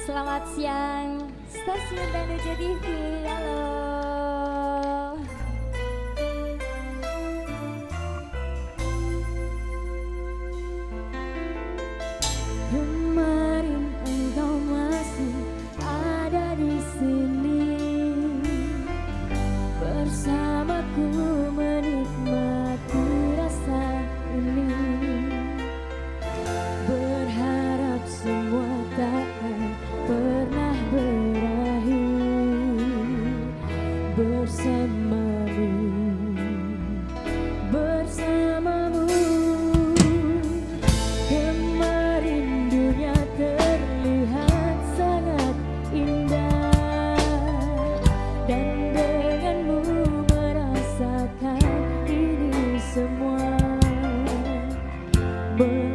Selamat siang Stasiun Danuja TV Halo burn.